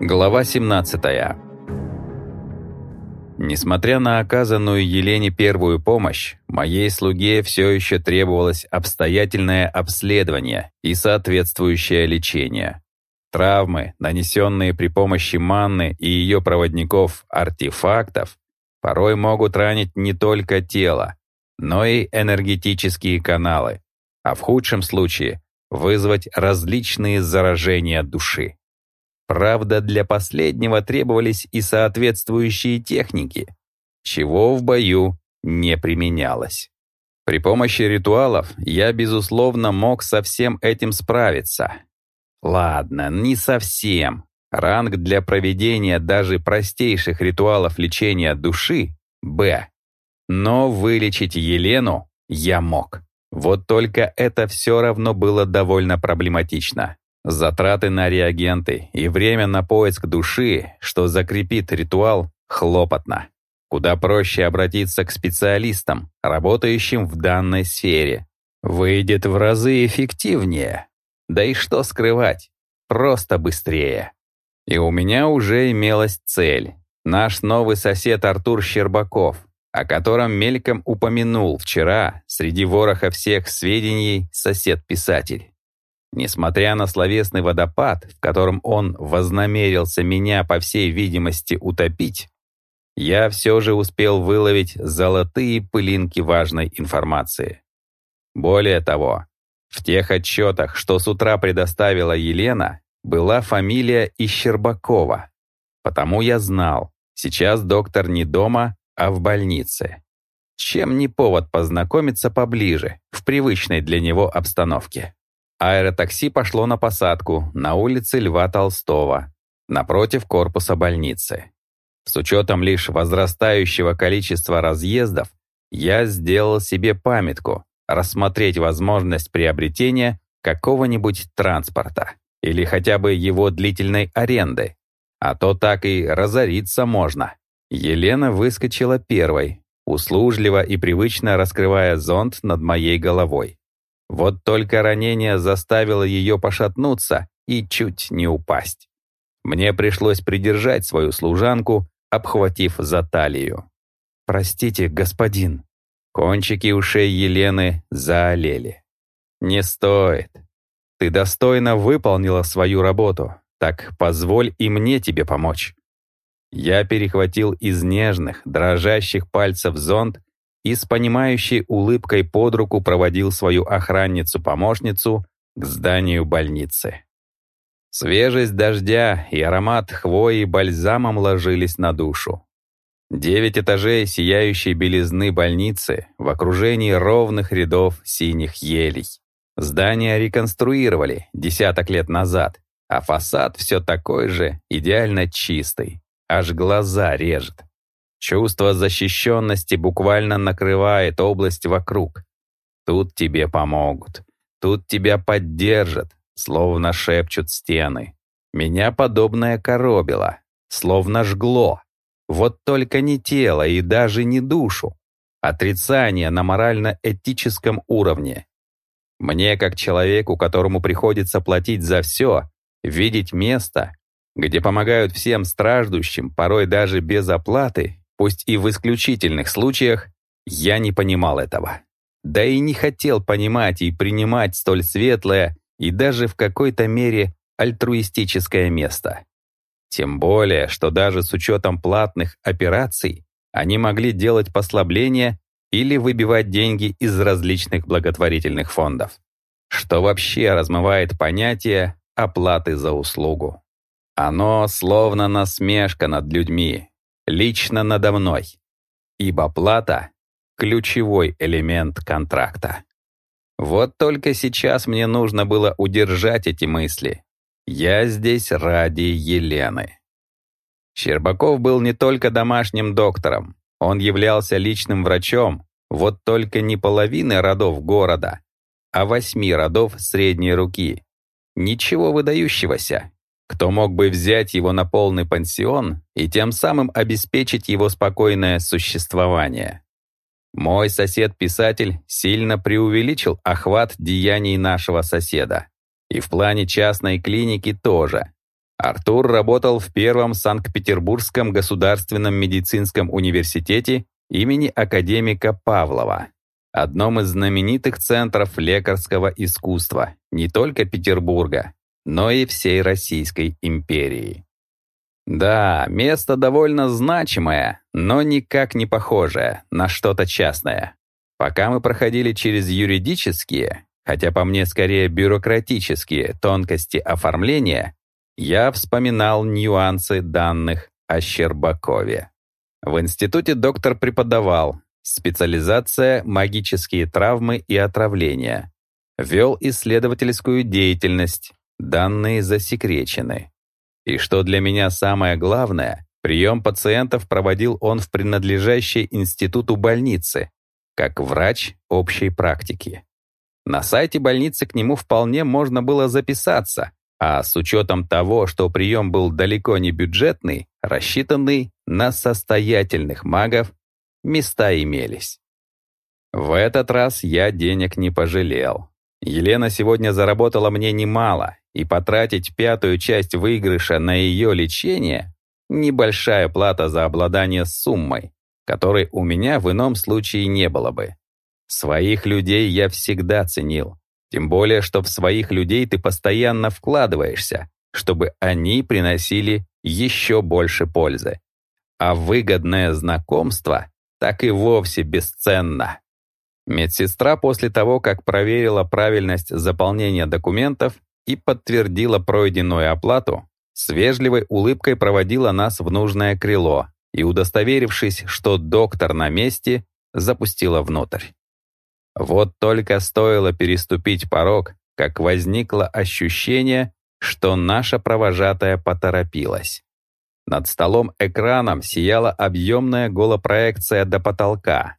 Глава 17 Несмотря на оказанную Елене первую помощь, моей слуге все еще требовалось обстоятельное обследование и соответствующее лечение. Травмы, нанесенные при помощи манны и ее проводников-артефактов, порой могут ранить не только тело, но и энергетические каналы, а в худшем случае вызвать различные заражения души. Правда, для последнего требовались и соответствующие техники, чего в бою не применялось. При помощи ритуалов я, безусловно, мог со всем этим справиться. Ладно, не совсем. Ранг для проведения даже простейших ритуалов лечения души — Б. Но вылечить Елену я мог. Вот только это все равно было довольно проблематично. Затраты на реагенты и время на поиск души, что закрепит ритуал, хлопотно. Куда проще обратиться к специалистам, работающим в данной сфере. Выйдет в разы эффективнее. Да и что скрывать, просто быстрее. И у меня уже имелась цель. Наш новый сосед Артур Щербаков, о котором мельком упомянул вчера среди вороха всех сведений сосед-писатель. Несмотря на словесный водопад, в котором он вознамерился меня, по всей видимости, утопить, я все же успел выловить золотые пылинки важной информации. Более того, в тех отчетах, что с утра предоставила Елена, была фамилия Ищербакова. Потому я знал, сейчас доктор не дома, а в больнице. Чем не повод познакомиться поближе, в привычной для него обстановке. Аэротакси пошло на посадку на улице Льва Толстого, напротив корпуса больницы. С учетом лишь возрастающего количества разъездов, я сделал себе памятку рассмотреть возможность приобретения какого-нибудь транспорта или хотя бы его длительной аренды, а то так и разориться можно. Елена выскочила первой, услужливо и привычно раскрывая зонт над моей головой. Вот только ранение заставило ее пошатнуться и чуть не упасть. Мне пришлось придержать свою служанку, обхватив за талию. «Простите, господин». Кончики ушей Елены заолели. «Не стоит. Ты достойно выполнила свою работу, так позволь и мне тебе помочь». Я перехватил из нежных, дрожащих пальцев зонт и с понимающей улыбкой под руку проводил свою охранницу-помощницу к зданию больницы. Свежесть дождя и аромат хвои бальзамом ложились на душу. Девять этажей сияющей белизны больницы в окружении ровных рядов синих елей. Здание реконструировали десяток лет назад, а фасад все такой же идеально чистый, аж глаза режет. Чувство защищенности буквально накрывает область вокруг. Тут тебе помогут. Тут тебя поддержат, словно шепчут стены. Меня подобное коробило, словно жгло. Вот только не тело и даже не душу. Отрицание на морально-этическом уровне. Мне, как человеку, которому приходится платить за все, видеть место, где помогают всем страждущим, порой даже без оплаты, Пусть и в исключительных случаях я не понимал этого. Да и не хотел понимать и принимать столь светлое и даже в какой-то мере альтруистическое место. Тем более, что даже с учетом платных операций они могли делать послабления или выбивать деньги из различных благотворительных фондов, что вообще размывает понятие оплаты за услугу. Оно словно насмешка над людьми, лично надо мной, ибо плата — ключевой элемент контракта. Вот только сейчас мне нужно было удержать эти мысли. Я здесь ради Елены. Щербаков был не только домашним доктором, он являлся личным врачом, вот только не половины родов города, а восьми родов средней руки. Ничего выдающегося, кто мог бы взять его на полный пансион и тем самым обеспечить его спокойное существование? Мой сосед-писатель сильно преувеличил охват деяний нашего соседа. И в плане частной клиники тоже. Артур работал в первом Санкт-Петербургском государственном медицинском университете имени академика Павлова, одном из знаменитых центров лекарского искусства не только Петербурга, но и всей Российской империи. Да, место довольно значимое, но никак не похожее на что-то частное. Пока мы проходили через юридические, хотя по мне скорее бюрократические тонкости оформления, я вспоминал нюансы данных о Щербакове. В институте доктор преподавал специализация «Магические травмы и отравления». Вел исследовательскую деятельность, данные засекречены. И что для меня самое главное, прием пациентов проводил он в принадлежащей институту больницы, как врач общей практики. На сайте больницы к нему вполне можно было записаться, а с учетом того, что прием был далеко не бюджетный, рассчитанный на состоятельных магов, места имелись. В этот раз я денег не пожалел. Елена сегодня заработала мне немало, и потратить пятую часть выигрыша на ее лечение — небольшая плата за обладание суммой, которой у меня в ином случае не было бы. Своих людей я всегда ценил, тем более, что в своих людей ты постоянно вкладываешься, чтобы они приносили еще больше пользы. А выгодное знакомство так и вовсе бесценно. Медсестра после того, как проверила правильность заполнения документов и подтвердила пройденную оплату, с вежливой улыбкой проводила нас в нужное крыло и, удостоверившись, что доктор на месте, запустила внутрь. Вот только стоило переступить порог, как возникло ощущение, что наша провожатая поторопилась. Над столом-экраном сияла объемная голопроекция до потолка.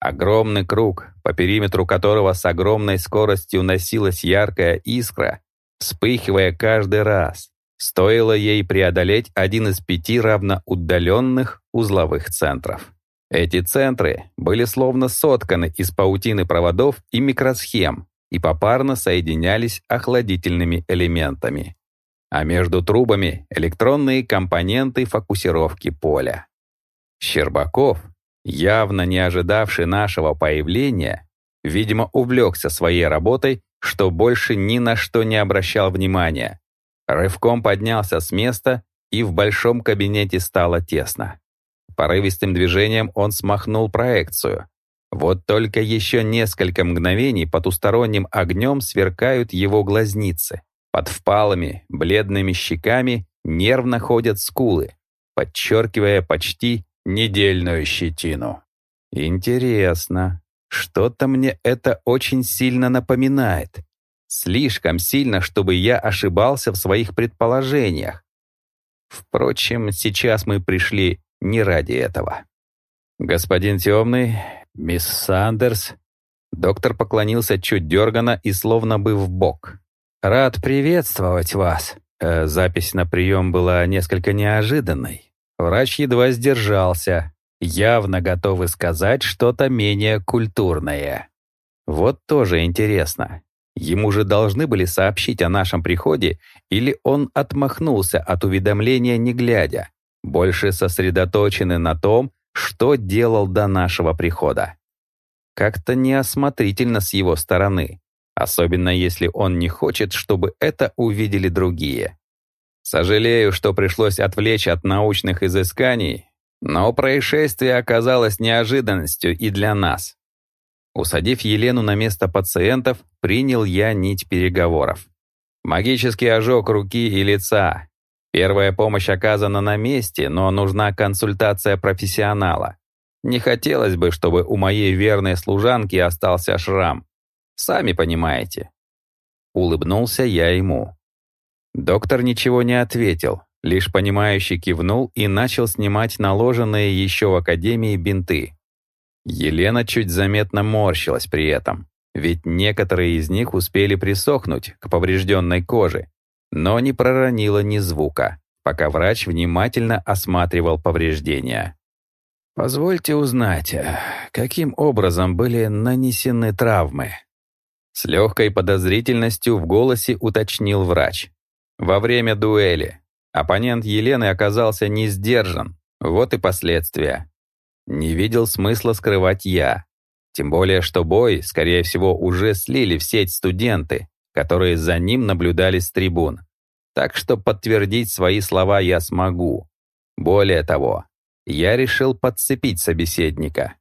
Огромный круг, по периметру которого с огромной скоростью носилась яркая искра, вспыхивая каждый раз. Стоило ей преодолеть один из пяти равноудаленных узловых центров. Эти центры были словно сотканы из паутины проводов и микросхем и попарно соединялись охладительными элементами. А между трубами электронные компоненты фокусировки поля. Щербаков, явно не ожидавший нашего появления, видимо, увлекся своей работой, что больше ни на что не обращал внимания. Рывком поднялся с места, и в большом кабинете стало тесно. Порывистым движением он смахнул проекцию. Вот только еще несколько мгновений потусторонним огнем сверкают его глазницы. Под впалыми, бледными щеками нервно ходят скулы, подчеркивая почти недельную щетину. Интересно, что-то мне это очень сильно напоминает. Слишком сильно, чтобы я ошибался в своих предположениях. Впрочем, сейчас мы пришли не ради этого. «Господин Темный, мисс Сандерс...» Доктор поклонился чуть дергано и словно бы в бок. «Рад приветствовать вас». Э, запись на прием была несколько неожиданной. Врач едва сдержался, явно готовый сказать что-то менее культурное. Вот тоже интересно. Ему же должны были сообщить о нашем приходе, или он отмахнулся от уведомления не глядя больше сосредоточены на том, что делал до нашего прихода. Как-то неосмотрительно с его стороны, особенно если он не хочет, чтобы это увидели другие. Сожалею, что пришлось отвлечь от научных изысканий, но происшествие оказалось неожиданностью и для нас. Усадив Елену на место пациентов, принял я нить переговоров. Магический ожог руки и лица, Первая помощь оказана на месте, но нужна консультация профессионала. Не хотелось бы, чтобы у моей верной служанки остался шрам. Сами понимаете. Улыбнулся я ему. Доктор ничего не ответил, лишь понимающе кивнул и начал снимать наложенные еще в академии бинты. Елена чуть заметно морщилась при этом, ведь некоторые из них успели присохнуть к поврежденной коже, но не проронила ни звука, пока врач внимательно осматривал повреждения. «Позвольте узнать, э, каким образом были нанесены травмы?» С легкой подозрительностью в голосе уточнил врач. «Во время дуэли. Оппонент Елены оказался не сдержан. Вот и последствия. Не видел смысла скрывать я. Тем более, что бой, скорее всего, уже слили в сеть студенты, которые за ним наблюдали с трибун. Так что подтвердить свои слова я смогу. Более того, я решил подцепить собеседника.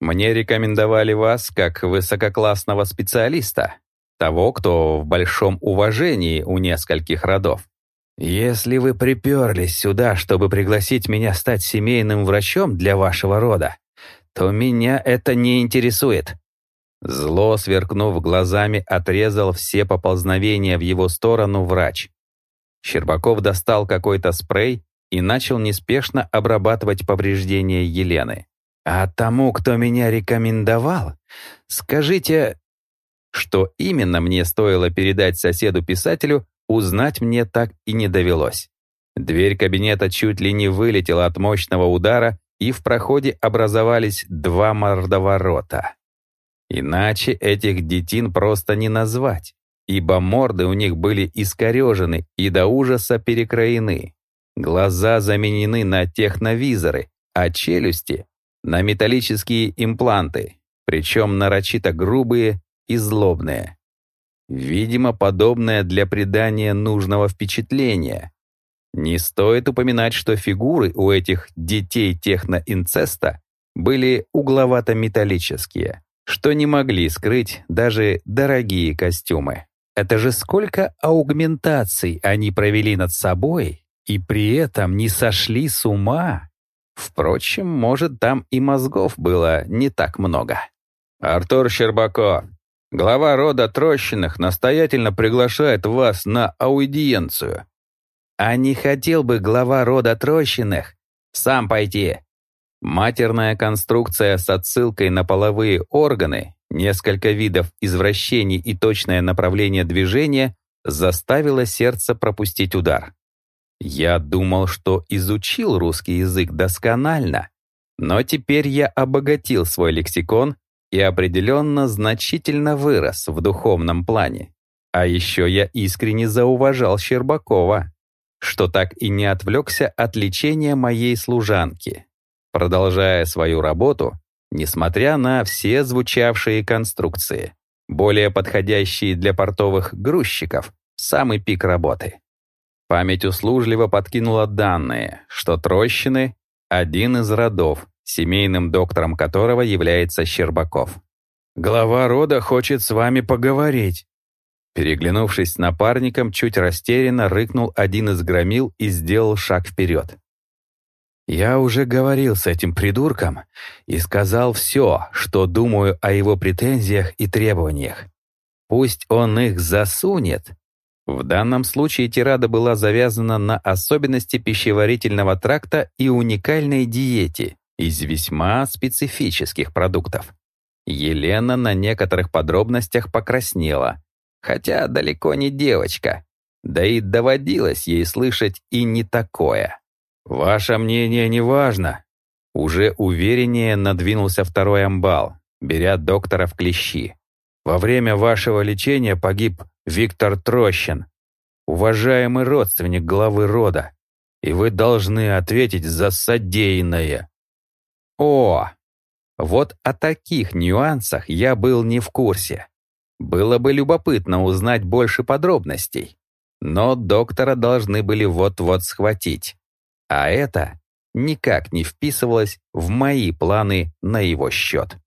Мне рекомендовали вас как высококлассного специалиста, того, кто в большом уважении у нескольких родов. Если вы приперлись сюда, чтобы пригласить меня стать семейным врачом для вашего рода, то меня это не интересует. Зло, сверкнув глазами, отрезал все поползновения в его сторону врач. Щербаков достал какой-то спрей и начал неспешно обрабатывать повреждения Елены. «А тому, кто меня рекомендовал, скажите...» Что именно мне стоило передать соседу-писателю, узнать мне так и не довелось. Дверь кабинета чуть ли не вылетела от мощного удара, и в проходе образовались два мордоворота. Иначе этих детин просто не назвать, ибо морды у них были искорежены и до ужаса перекроены. Глаза заменены на техновизоры, а челюсти — на металлические импланты, причем нарочито грубые и злобные. Видимо, подобное для придания нужного впечатления. Не стоит упоминать, что фигуры у этих детей техноинцеста были угловато-металлические, что не могли скрыть даже дорогие костюмы. Это же сколько аугментаций они провели над собой, и при этом не сошли с ума. Впрочем, может, там и мозгов было не так много. «Артур Щербаков, глава рода Трощиных, настоятельно приглашает вас на аудиенцию». «А не хотел бы глава рода Трощиных сам пойти?» Матерная конструкция с отсылкой на половые органы, несколько видов извращений и точное направление движения заставило сердце пропустить удар. Я думал, что изучил русский язык досконально, но теперь я обогатил свой лексикон и определенно значительно вырос в духовном плане. А еще я искренне зауважал Щербакова, что так и не отвлекся от лечения моей служанки, продолжая свою работу, несмотря на все звучавшие конструкции, более подходящие для портовых грузчиков, самый пик работы. Память услужливо подкинула данные, что Трощины — один из родов, семейным доктором которого является Щербаков. «Глава рода хочет с вами поговорить». Переглянувшись с напарником, чуть растерянно рыкнул один из громил и сделал шаг вперед. «Я уже говорил с этим придурком и сказал все, что думаю о его претензиях и требованиях. Пусть он их засунет, в данном случае тирада была завязана на особенности пищеварительного тракта и уникальной диете из весьма специфических продуктов. Елена на некоторых подробностях покраснела, хотя далеко не девочка, да и доводилось ей слышать и не такое. «Ваше мнение не важно», уже увереннее надвинулся второй амбал, беря доктора в клещи. «Во время вашего лечения погиб Виктор Трощин, уважаемый родственник главы рода, и вы должны ответить за содеянное». О, вот о таких нюансах я был не в курсе. Было бы любопытно узнать больше подробностей, но доктора должны были вот-вот схватить. А это никак не вписывалось в мои планы на его счет.